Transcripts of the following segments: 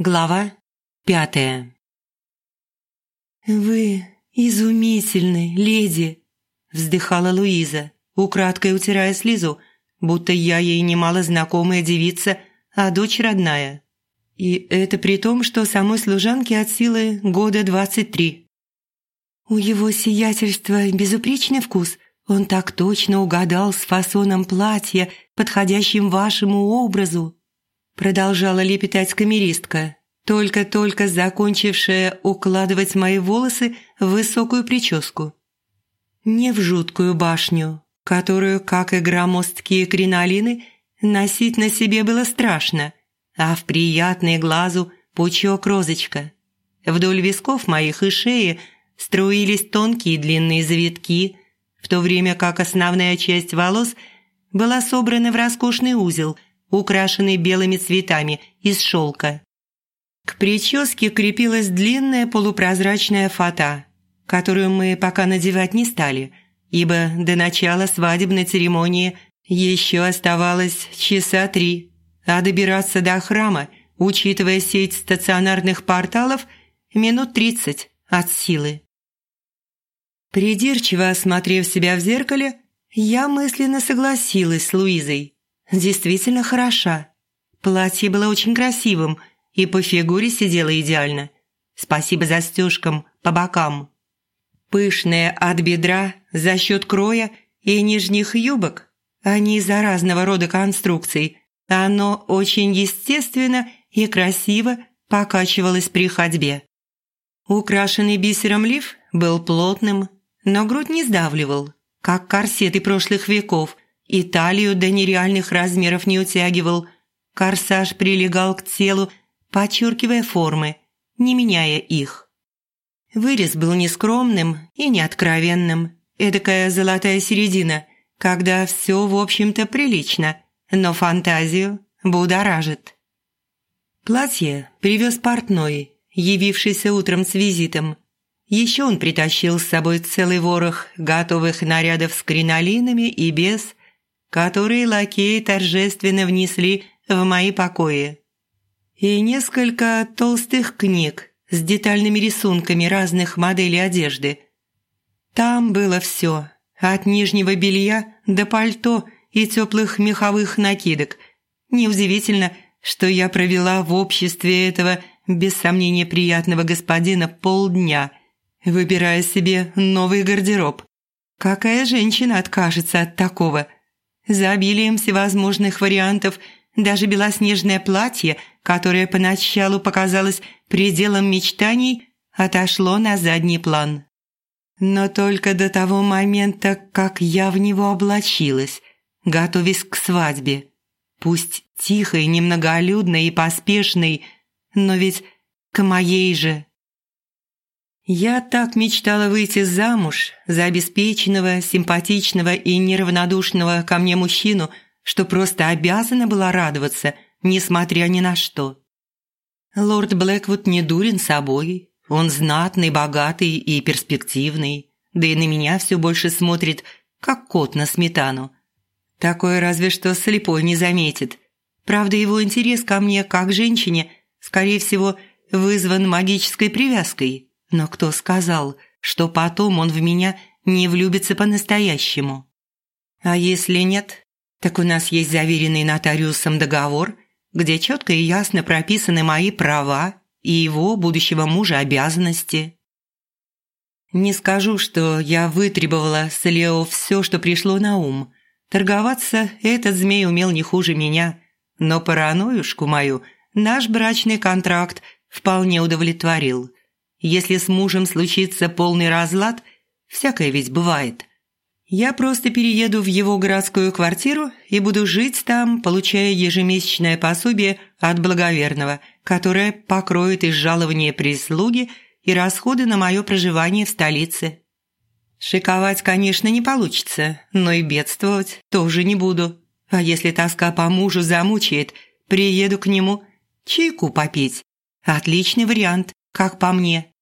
Глава пятая «Вы изумительны, леди!» – вздыхала Луиза, украдкой утирая слезу, будто я ей немало знакомая девица, а дочь родная. И это при том, что самой служанке от силы года двадцать три. «У его сиятельства безупречный вкус. Он так точно угадал с фасоном платья, подходящим вашему образу», продолжала лепетать камеристка, только-только закончившая укладывать мои волосы в высокую прическу. Не в жуткую башню, которую, как и громоздкие кринолины, носить на себе было страшно, а в приятный глазу пучок-розочка. Вдоль висков моих и шеи струились тонкие длинные завитки, в то время как основная часть волос была собрана в роскошный узел – украшенный белыми цветами из шелка. К прическе крепилась длинная полупрозрачная фата, которую мы пока надевать не стали, ибо до начала свадебной церемонии еще оставалось часа три, а добираться до храма, учитывая сеть стационарных порталов, минут тридцать от силы. Придирчиво осмотрев себя в зеркале, я мысленно согласилась с Луизой – действительно хороша. Платье было очень красивым и по фигуре сидело идеально. Спасибо застежкам по бокам. Пышное от бедра за счет кроя и нижних юбок, не из-за разного рода конструкций, оно очень естественно и красиво покачивалось при ходьбе. Украшенный бисером лиф был плотным, но грудь не сдавливал, как корсеты прошлых веков – и талию до нереальных размеров не утягивал. Корсаж прилегал к телу, подчеркивая формы, не меняя их. Вырез был нескромным и неоткровенным, эдакая золотая середина, когда все, в общем-то, прилично, но фантазию будоражит. Платье привез портной, явившийся утром с визитом. Еще он притащил с собой целый ворох готовых нарядов с кринолинами и без, которые лакеи торжественно внесли в мои покои. И несколько толстых книг с детальными рисунками разных моделей одежды. Там было все, от нижнего белья до пальто и теплых меховых накидок. Неудивительно, что я провела в обществе этого, без сомнения, приятного господина полдня, выбирая себе новый гардероб. Какая женщина откажется от такого – за обилием всевозможных вариантов даже белоснежное платье, которое поначалу показалось пределом мечтаний, отошло на задний план. Но только до того момента, как я в него облачилась, готовясь к свадьбе. Пусть тихой, немноголюдной и поспешной, но ведь к моей же. Я так мечтала выйти замуж за обеспеченного, симпатичного и неравнодушного ко мне мужчину, что просто обязана была радоваться, несмотря ни на что. Лорд Блэквуд не дурен собой, он знатный, богатый и перспективный, да и на меня все больше смотрит, как кот на сметану. Такое разве что слепой не заметит. Правда, его интерес ко мне, как женщине, скорее всего, вызван магической привязкой – но кто сказал, что потом он в меня не влюбится по-настоящему? А если нет, так у нас есть заверенный нотариусом договор, где четко и ясно прописаны мои права и его будущего мужа обязанности. Не скажу, что я вытребовала с Лео все, что пришло на ум. Торговаться этот змей умел не хуже меня, но паранойюшку мою наш брачный контракт вполне удовлетворил – если с мужем случится полный разлад, всякое ведь бывает. Я просто перееду в его городскую квартиру и буду жить там, получая ежемесячное пособие от благоверного, которое покроет из жалования прислуги и расходы на мое проживание в столице. Шиковать, конечно, не получится, но и бедствовать тоже не буду. А если тоска по мужу замучает, приеду к нему чайку попить. Отличный вариант как по мне.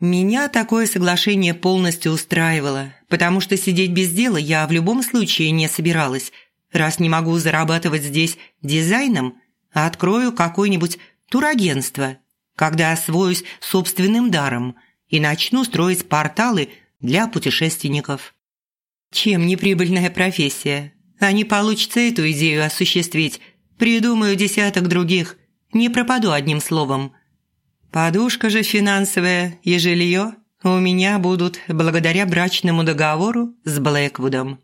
Меня такое соглашение полностью устраивало, потому что сидеть без дела я в любом случае не собиралась. Раз не могу зарабатывать здесь дизайном, открою какой-нибудь турагентство, когда освоюсь собственным даром и начну строить порталы для путешественников. Чем не прибыльная профессия? А не получится эту идею осуществить, придумаю десяток других, не пропаду одним словом. Подушка же финансовая и жилье у меня будут благодаря брачному договору с Блэквудом.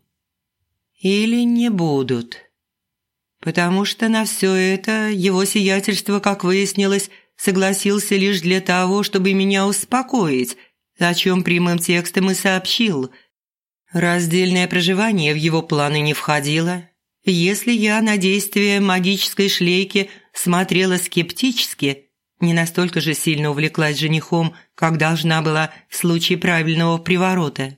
Или не будут. Потому что на все это его сиятельство, как выяснилось, согласился лишь для того, чтобы меня успокоить, о чем прямым текстом и сообщил. Раздельное проживание в его планы не входило. Если я на действие магической шлейки смотрела скептически, не настолько же сильно увлеклась женихом, как должна была в случае правильного приворота,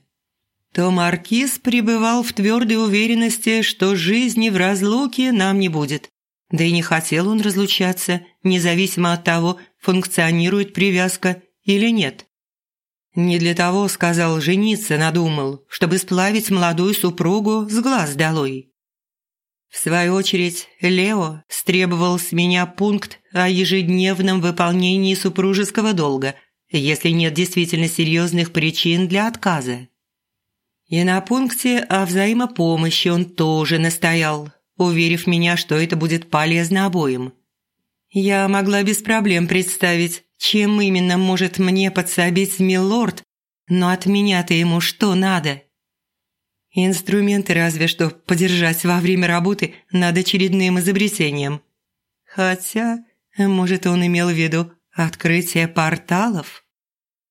то маркиз пребывал в твердой уверенности, что жизни в разлуке нам не будет. Да и не хотел он разлучаться, независимо от того, функционирует привязка или нет. Не для того, сказал, жениться надумал, чтобы сплавить молодую супругу с глаз долой. В свою очередь, Лео стребовал с меня пункт о ежедневном выполнении супружеского долга, если нет действительно серьезных причин для отказа. И на пункте о взаимопомощи он тоже настоял, уверив меня, что это будет полезно обоим. Я могла без проблем представить, чем именно может мне подсобить милорд, но от меня-то ему что надо? Инструменты разве что подержать во время работы над очередным изобретением. Хотя, может, он имел в виду открытие порталов?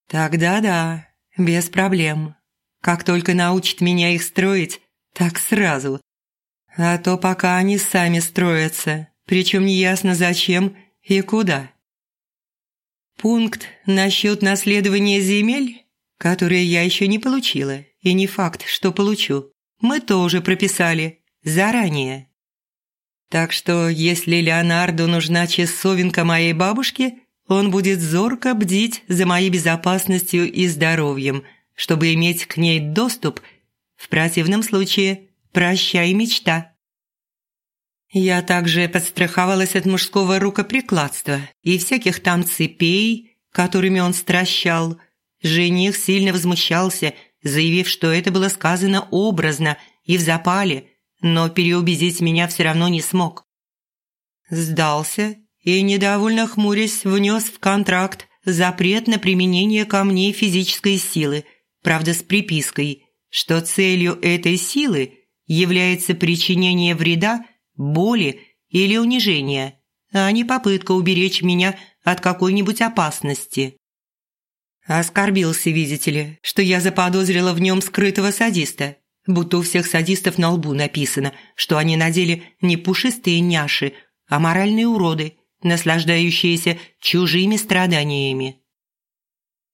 Тогда да, без проблем. Как только научит меня их строить, так сразу. А то пока они сами строятся, причем неясно зачем и куда. Пункт насчет наследования земель, которые я еще не получила, и не факт, что получу, мы тоже прописали заранее. Так что, если Леонарду нужна часовенка моей бабушки, он будет зорко бдить за моей безопасностью и здоровьем, чтобы иметь к ней доступ. В противном случае прощай мечта. Я также подстраховалась от мужского рукоприкладства и всяких там цепей, которыми он стращал. Жених сильно возмущался – заявив, что это было сказано образно и в запале, но переубедить меня все равно не смог. Сдался и, недовольно хмурясь, внес в контракт запрет на применение камней физической силы, правда с припиской, что целью этой силы является причинение вреда, боли или унижения, а не попытка уберечь меня от какой-нибудь опасности. Оскорбился, видите ли, что я заподозрила в нем скрытого садиста. Будто у всех садистов на лбу написано, что они на деле не пушистые няши, а моральные уроды, наслаждающиеся чужими страданиями.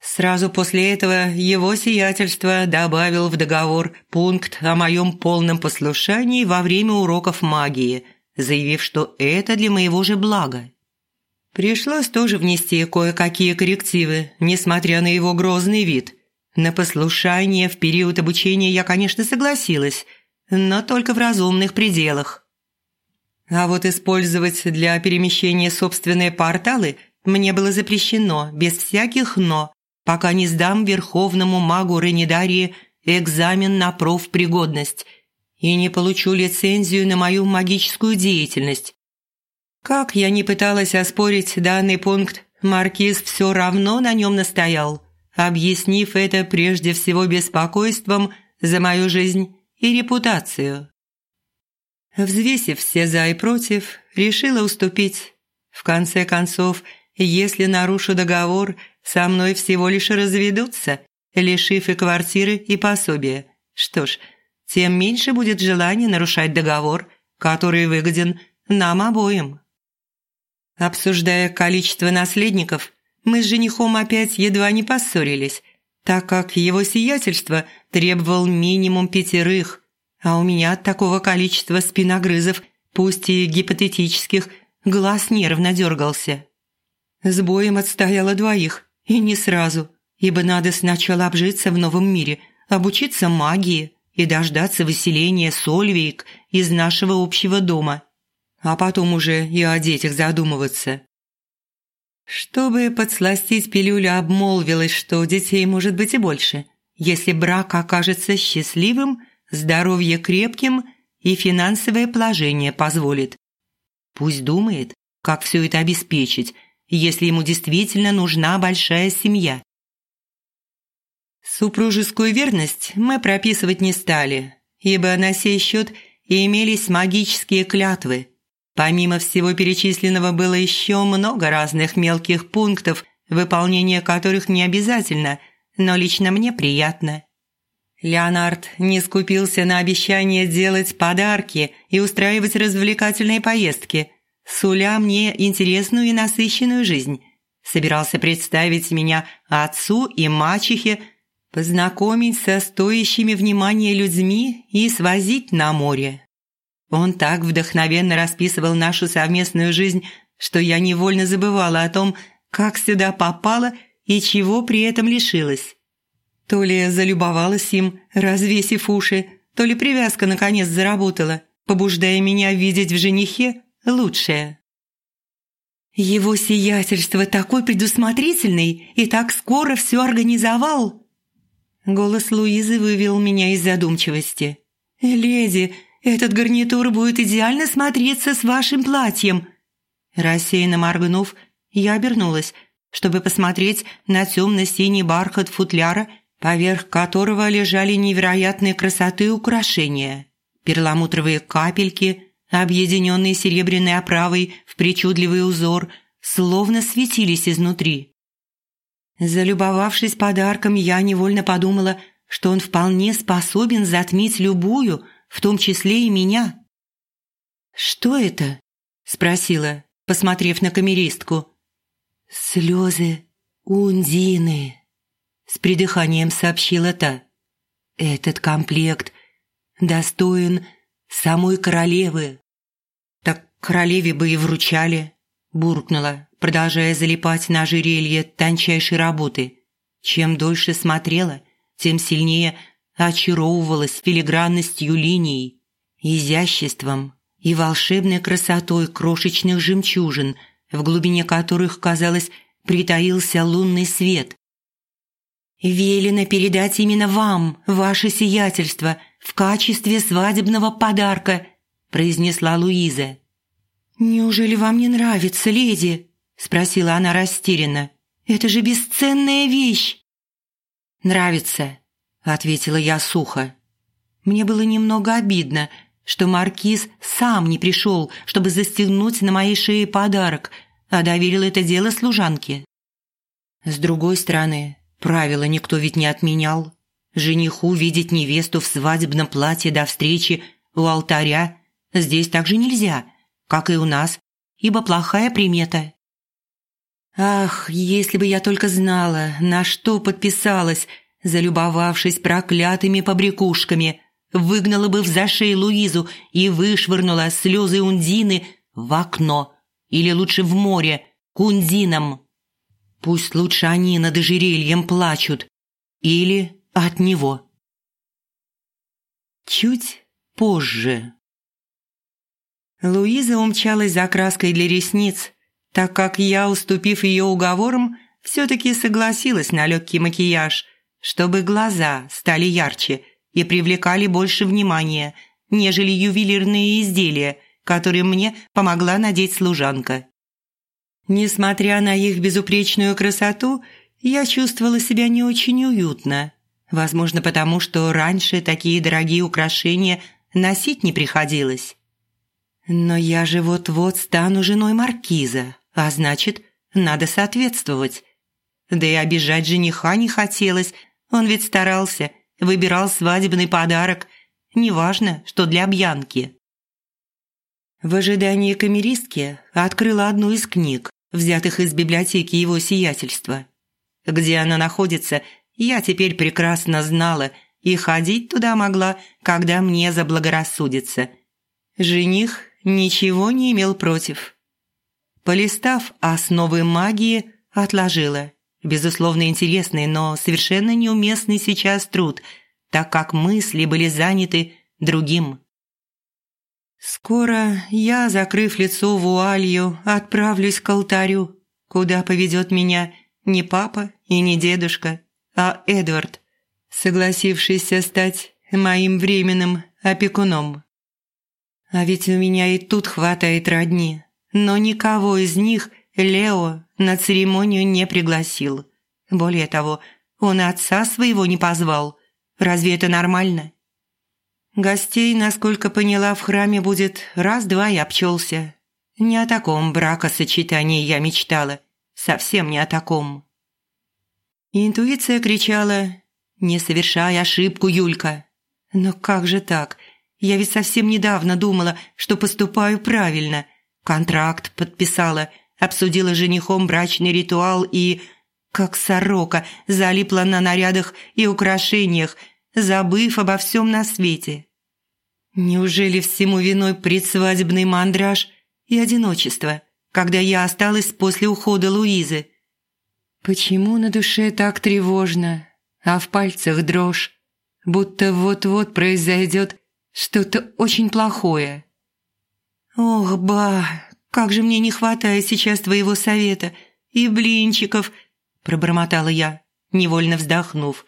Сразу после этого его сиятельство добавил в договор пункт о моем полном послушании во время уроков магии, заявив, что это для моего же блага. Пришлось тоже внести кое-какие коррективы, несмотря на его грозный вид. На послушание в период обучения я, конечно, согласилась, но только в разумных пределах. А вот использовать для перемещения собственные порталы мне было запрещено, без всяких «но», пока не сдам верховному магу Ренидарии экзамен на профпригодность и не получу лицензию на мою магическую деятельность, как я не пыталась оспорить данный пункт, Маркиз все равно на нем настоял, объяснив это прежде всего беспокойством за мою жизнь и репутацию. Взвесив все «за» и «против», решила уступить. В конце концов, если нарушу договор, со мной всего лишь разведутся, лишив и квартиры, и пособия. Что ж, тем меньше будет желания нарушать договор, который выгоден нам обоим. Обсуждая количество наследников, мы с женихом опять едва не поссорились, так как его сиятельство требовал минимум пятерых, а у меня от такого количества спиногрызов, пусть и гипотетических, глаз нервно дергался. С боем отстояла двоих, и не сразу, ибо надо сначала обжиться в новом мире, обучиться магии и дождаться выселения Сольвейк из нашего общего дома – а потом уже и о детях задумываться. Чтобы подсластить пилюлю, обмолвилась, что детей может быть и больше, если брак окажется счастливым, здоровье крепким и финансовое положение позволит. Пусть думает, как все это обеспечить, если ему действительно нужна большая семья. Супружескую верность мы прописывать не стали, ибо на сей счет имелись магические клятвы – Помимо всего перечисленного было еще много разных мелких пунктов, выполнение которых не обязательно, но лично мне приятно. Леонард не скупился на обещание делать подарки и устраивать развлекательные поездки, суля мне интересную и насыщенную жизнь. Собирался представить меня отцу и мачехе, познакомить со стоящими внимания людьми и свозить на море. Он так вдохновенно расписывал нашу совместную жизнь, что я невольно забывала о том, как сюда попала и чего при этом лишилась. То ли залюбовалась им, развесив уши, то ли привязка наконец заработала, побуждая меня видеть в женихе лучшее. «Его сиятельство такой предусмотрительный и так скоро все организовал!» Голос Луизы вывел меня из задумчивости. «Леди, этот гарнитур будет идеально смотреться с вашим платьем». Рассеянно моргнув, я обернулась, чтобы посмотреть на темно-синий бархат футляра, поверх которого лежали невероятной красоты украшения. Перламутровые капельки, объединенные серебряной оправой в причудливый узор, словно светились изнутри. Залюбовавшись подарком, я невольно подумала, что он вполне способен затмить любую – в том числе и меня. «Что это?» – спросила, посмотрев на камеристку. «Слезы Ундины», – с придыханием сообщила та. «Этот комплект достоин самой королевы». «Так королеве бы и вручали», – буркнула, продолжая залипать на ожерелье тончайшей работы. Чем дольше смотрела, тем сильнее очаровывалась филигранностью линий, изяществом и волшебной красотой крошечных жемчужин, в глубине которых, казалось, притаился лунный свет. «Велено передать именно вам, ваше сиятельство, в качестве свадебного подарка», произнесла Луиза. «Неужели вам не нравится, леди?» спросила она растерянно. «Это же бесценная вещь!» «Нравится», ответила я сухо. Мне было немного обидно, что маркиз сам не пришел, чтобы застегнуть на моей шее подарок, а доверил это дело служанке. С другой стороны, правила никто ведь не отменял. Жениху видеть невесту в свадебном платье до встречи у алтаря здесь также нельзя, как и у нас, ибо плохая примета. Ах, если бы я только знала, на что подписалась – залюбовавшись проклятыми побрякушками, выгнала бы в зашей Луизу и вышвырнула слезы Ундины в окно или лучше в море к Ундинам. Пусть лучше они над ожерельем плачут или от него. Чуть позже. Луиза умчалась за краской для ресниц, так как я, уступив ее уговорам, все-таки согласилась на легкий макияж – чтобы глаза стали ярче и привлекали больше внимания, нежели ювелирные изделия, которые мне помогла надеть служанка. Несмотря на их безупречную красоту, я чувствовала себя не очень уютно. Возможно, потому что раньше такие дорогие украшения носить не приходилось. Но я же вот-вот стану женой маркиза, а значит, надо соответствовать. Да и обижать жениха не хотелось, он ведь старался, выбирал свадебный подарок. Неважно, что для Бьянки. В ожидании камеристки открыла одну из книг, взятых из библиотеки его сиятельства. Где она находится, я теперь прекрасно знала и ходить туда могла, когда мне заблагорассудится. Жених ничего не имел против. Полистав основы магии, отложила. Безусловно, интересный, но совершенно неуместный сейчас труд, так как мысли были заняты другим. Скоро я, закрыв лицо вуалью, отправлюсь к алтарю. куда поведет меня не папа и не дедушка, а Эдвард, согласившийся стать моим временным опекуном. А ведь у меня и тут хватает родни, но никого из них Лео на церемонию не пригласил. Более того, он отца своего не позвал. Разве это нормально? Гостей, насколько поняла, в храме будет раз-два и обчелся. Не о таком бракосочетании я мечтала. Совсем не о таком. Интуиция кричала «Не совершай ошибку, Юлька!» Но как же так? Я ведь совсем недавно думала, что поступаю правильно. Контракт подписала, обсудила женихом брачный ритуал и, как сорока, залипла на нарядах и украшениях, забыв обо всем на свете. Неужели всему виной предсвадебный мандраж и одиночество, когда я осталась после ухода Луизы? Почему на душе так тревожно, а в пальцах дрожь, будто вот-вот произойдет что-то очень плохое? Ох, ба, как же мне не хватает сейчас твоего совета и блинчиков, пробормотала я, невольно вздохнув.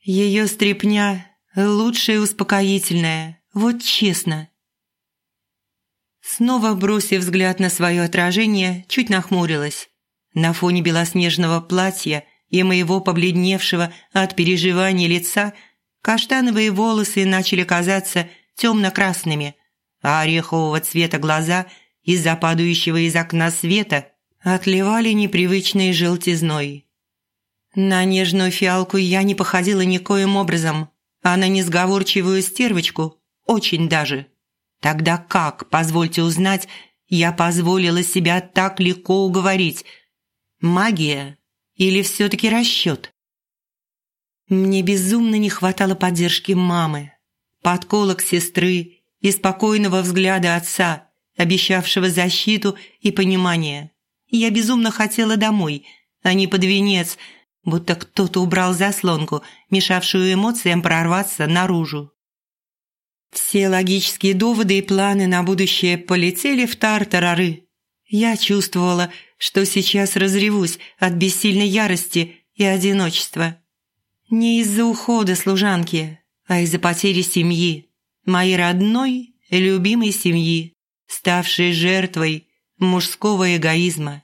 Ее стряпня лучшая успокоительная, вот честно. Снова бросив взгляд на свое отражение, чуть нахмурилась. На фоне белоснежного платья и моего побледневшего от переживаний лица каштановые волосы начали казаться темно-красными, а орехового цвета глаза из-за падающего из окна света отливали непривычной желтизной. На нежную фиалку я не походила никоим образом, а на несговорчивую стервочку очень даже. Тогда как, позвольте узнать, я позволила себя так легко уговорить? Магия или все-таки расчет? Мне безумно не хватало поддержки мамы, подколок сестры и спокойного взгляда отца, обещавшего защиту и понимание. Я безумно хотела домой, а не под венец – будто кто-то убрал заслонку, мешавшую эмоциям прорваться наружу. Все логические доводы и планы на будущее полетели в тартарары. Я чувствовала, что сейчас разревусь от бессильной ярости и одиночества. Не из-за ухода служанки, а из-за потери семьи, моей родной, любимой семьи, ставшей жертвой мужского эгоизма.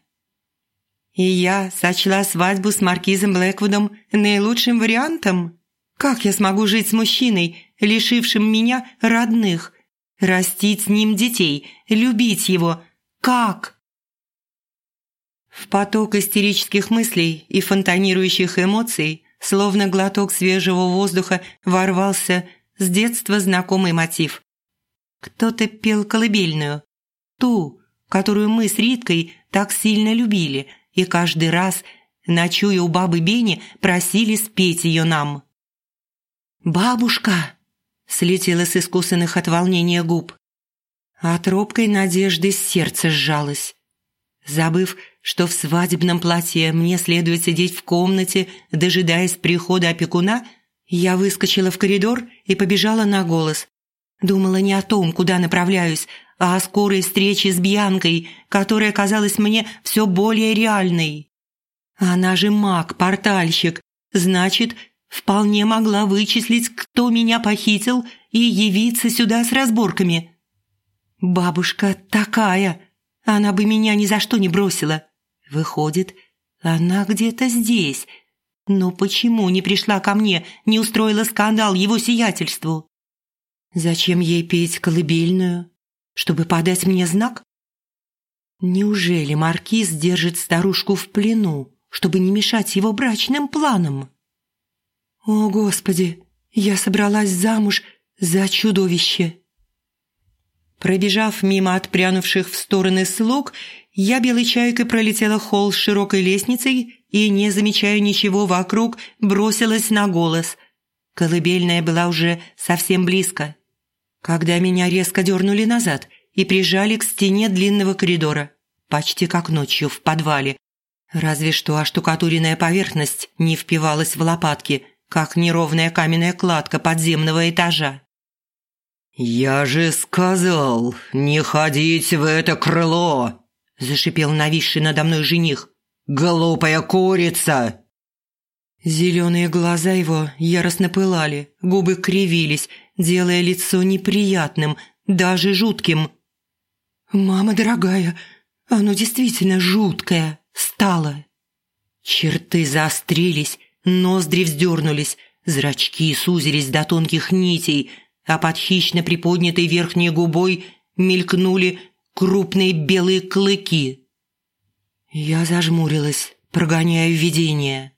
И я сочла свадьбу с маркизом Блэквудом наилучшим вариантом. Как я смогу жить с мужчиной, лишившим меня родных? Растить с ним детей, любить его? Как? В поток истерических мыслей и фонтанирующих эмоций, словно глоток свежего воздуха, ворвался с детства знакомый мотив. Кто-то пел колыбельную, ту, которую мы с Риткой так сильно любили – и каждый раз, ночуя у бабы Бени, просили спеть ее нам. «Бабушка!» – слетела с искусанных от волнения губ. От робкой надежды сердце сжалось. Забыв, что в свадебном платье мне следует сидеть в комнате, дожидаясь прихода опекуна, я выскочила в коридор и побежала на голос. Думала не о том, куда направляюсь, а о скорой встрече с Бьянкой, которая казалась мне все более реальной. Она же маг-портальщик, значит, вполне могла вычислить, кто меня похитил, и явиться сюда с разборками. Бабушка такая, она бы меня ни за что не бросила. Выходит, она где-то здесь. Но почему не пришла ко мне, не устроила скандал его сиятельству? Зачем ей петь колыбельную? чтобы подать мне знак? Неужели маркиз держит старушку в плену, чтобы не мешать его брачным планам? О, Господи, я собралась замуж за чудовище. Пробежав мимо отпрянувших в стороны слуг, я белой чайкой пролетела холл с широкой лестницей и, не замечая ничего вокруг, бросилась на голос. Колыбельная была уже совсем близко когда меня резко дернули назад и прижали к стене длинного коридора, почти как ночью в подвале. Разве что оштукатуренная поверхность не впивалась в лопатки, как неровная каменная кладка подземного этажа. «Я же сказал, не ходить в это крыло!» – зашипел нависший надо мной жених. «Глупая курица!» Зеленые глаза его яростно пылали, губы кривились, делая лицо неприятным, даже жутким. «Мама дорогая, оно действительно жуткое стало!» Черты заострились, ноздри вздернулись, зрачки сузились до тонких нитей, а под хищно приподнятой верхней губой мелькнули крупные белые клыки. Я зажмурилась, прогоняя видение.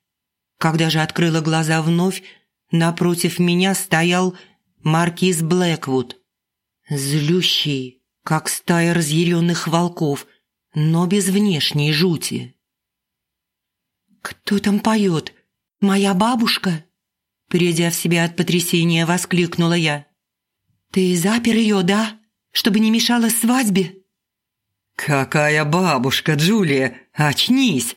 Когда же открыла глаза вновь, напротив меня стоял маркиз Блэквуд. Злющий, как стая разъяренных волков, но без внешней жути. «Кто там поет? Моя бабушка?» Придя в себя от потрясения, воскликнула я. «Ты запер ее, да? Чтобы не мешала свадьбе?» «Какая бабушка, Джулия! Очнись!»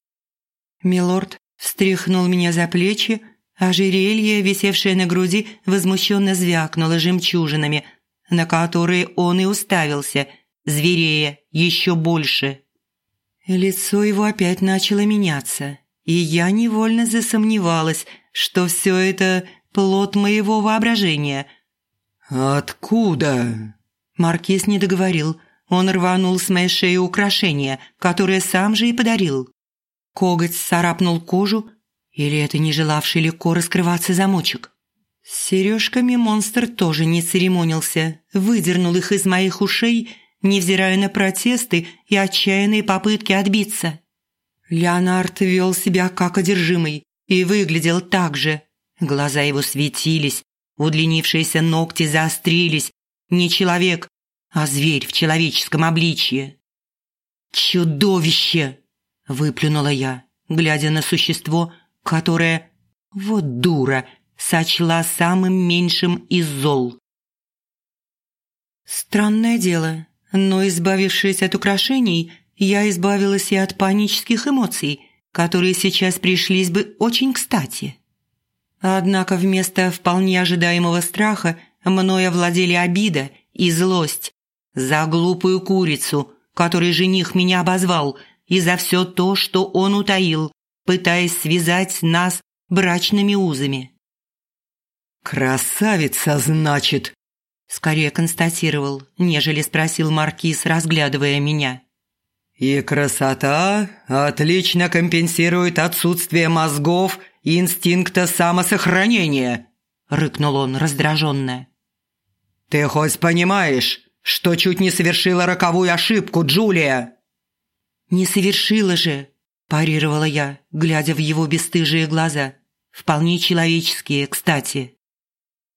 Милорд встряхнул меня за плечи, а жерелье, висевшее на груди, возмущенно звякнуло жемчужинами, на которые он и уставился, зверея еще больше. Лицо его опять начало меняться, и я невольно засомневалась, что все это плод моего воображения. «Откуда?» Маркиз не договорил. Он рванул с моей шеи украшение, которое сам же и подарил. Коготь царапнул кожу, или это не желавший легко раскрываться замочек. С сережками монстр тоже не церемонился, выдернул их из моих ушей, невзирая на протесты и отчаянные попытки отбиться. Леонард вел себя как одержимый и выглядел так же. Глаза его светились, удлинившиеся ногти заострились. Не человек, а зверь в человеческом обличье. «Чудовище!» – выплюнула я, глядя на существо, которое, вот дура, сочла самым меньшим из зол. Странное дело, но, избавившись от украшений, я избавилась и от панических эмоций, которые сейчас пришлись бы очень кстати. Однако вместо вполне ожидаемого страха мною овладели обида и злость за глупую курицу, которой жених меня обозвал, и за все то, что он утаил, пытаясь связать нас брачными узами. «Красавица, значит!» Скорее констатировал, нежели спросил Маркиз, разглядывая меня. «И красота отлично компенсирует отсутствие мозгов и инстинкта самосохранения», – рыкнул он раздраженно. «Ты хоть понимаешь, что чуть не совершила роковую ошибку, Джулия?» «Не совершила же», – парировала я, глядя в его бесстыжие глаза. Вполне человеческие, кстати.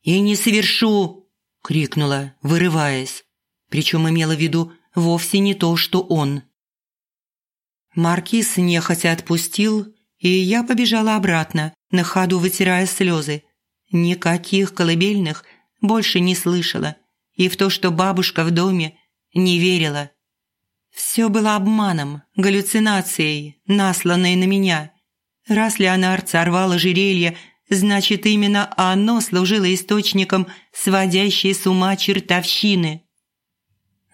«И не совершу!» – крикнула, вырываясь. Причем имела в виду вовсе не то, что он. Маркиз нехотя отпустил, и я побежала обратно, на ходу вытирая слезы. Никаких колыбельных больше не слышала, и в то, что бабушка в доме, не верила. Все было обманом, галлюцинацией, насланной на меня. Раз Леонард сорвал ожерелье, значит, именно оно служило источником сводящей с ума чертовщины.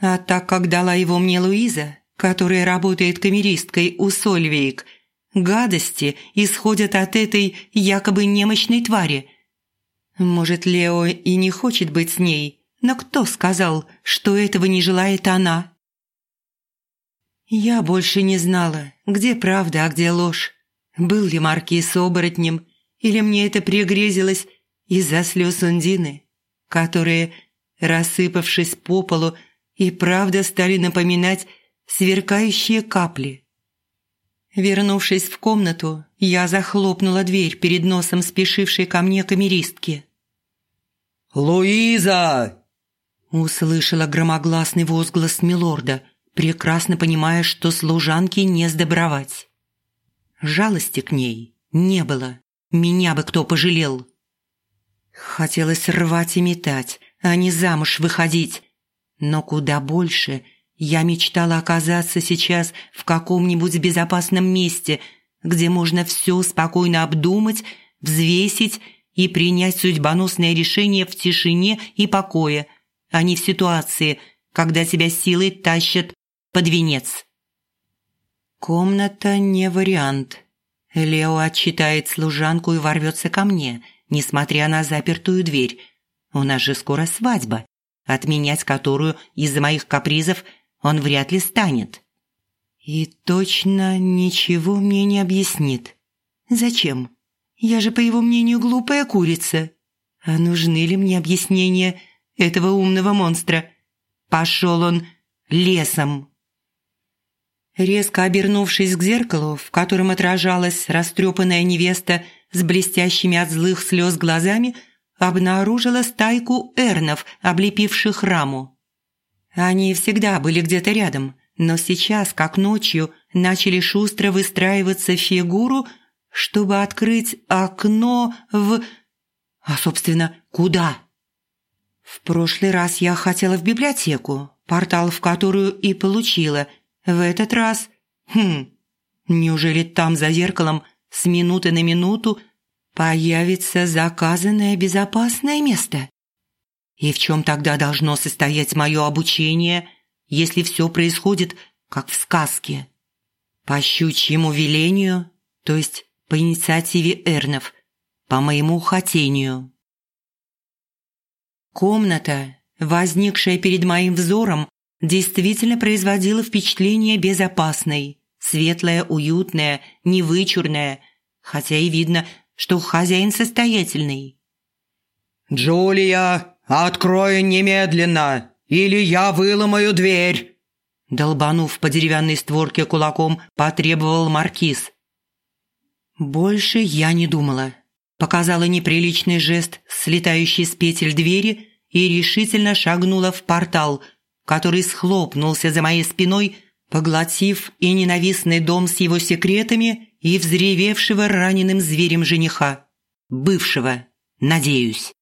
А так как дала его мне Луиза, которая работает камеристкой у Сольвейк, гадости исходят от этой якобы немощной твари. Может, Лео и не хочет быть с ней, но кто сказал, что этого не желает она? Я больше не знала, где правда, а где ложь. Был ли маркиз оборотнем, или мне это пригрезилось из-за слез Ундины, которые, рассыпавшись по полу, и правда стали напоминать сверкающие капли. Вернувшись в комнату, я захлопнула дверь перед носом спешившей ко мне камеристки. «Луиза!» Услышала громогласный возглас милорда, прекрасно понимая, что служанке не сдобровать. Жалости к ней не было. Меня бы кто пожалел. Хотелось рвать и метать, а не замуж выходить. Но куда больше я мечтала оказаться сейчас в каком-нибудь безопасном месте, где можно все спокойно обдумать, взвесить и принять судьбоносное решение в тишине и покое, а не в ситуации, когда тебя силой тащат под венец. Комната не вариант. Лео отчитает служанку и ворвется ко мне, несмотря на запертую дверь. У нас же скоро свадьба, отменять которую из-за моих капризов он вряд ли станет. И точно ничего мне не объяснит. Зачем? Я же, по его мнению, глупая курица. А нужны ли мне объяснения этого умного монстра? Пошел он лесом. Резко обернувшись к зеркалу, в котором отражалась растрепанная невеста с блестящими от злых слез глазами, обнаружила стайку эрнов, облепивших раму. Они всегда были где-то рядом, но сейчас, как ночью, начали шустро выстраиваться фигуру, чтобы открыть окно в... А, собственно, куда? В прошлый раз я хотела в библиотеку, портал в которую и получила – в этот раз... Хм... Неужели там за зеркалом с минуты на минуту появится заказанное безопасное место? И в чем тогда должно состоять мое обучение, если все происходит, как в сказке? По щучьему велению, то есть по инициативе Эрнов, по моему хотению. Комната, возникшая перед моим взором, действительно производила впечатление безопасной, светлая, уютная, невычурная, хотя и видно, что хозяин состоятельный. «Джулия, открой немедленно, или я выломаю дверь!» Долбанув по деревянной створке кулаком, потребовал маркиз. Больше я не думала. Показала неприличный жест, слетающий с петель двери, и решительно шагнула в портал, который схлопнулся за моей спиной, поглотив и ненавистный дом с его секретами и взревевшего раненым зверем жениха. Бывшего, надеюсь.